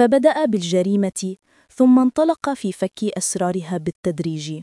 فبدأ بالجريمة ثم انطلق في فك أسرارها بالتدريج.